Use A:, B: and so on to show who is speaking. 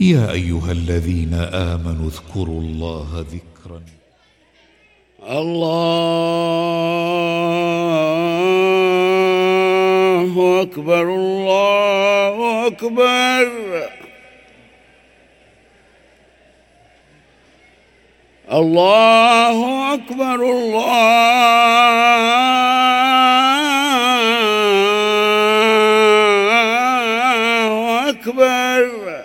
A: يا أيها الذين آمنوا اذكروا الله ذكرا.
B: الله أكبر الله أكبر. الله أكبر الله أكبر.